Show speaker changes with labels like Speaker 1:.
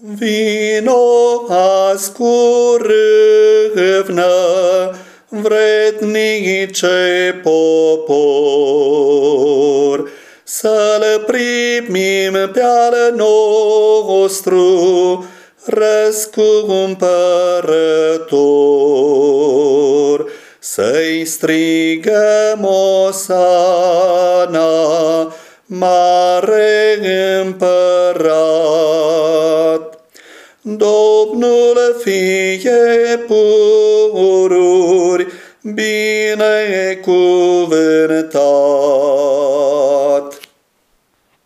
Speaker 1: Vino azi cu râvnă, vrednice popor, să-L primim pe al nostru răscumpărător. Să-i strigăm Osana, mare împărat. Domnul fie pururi binecuvântat.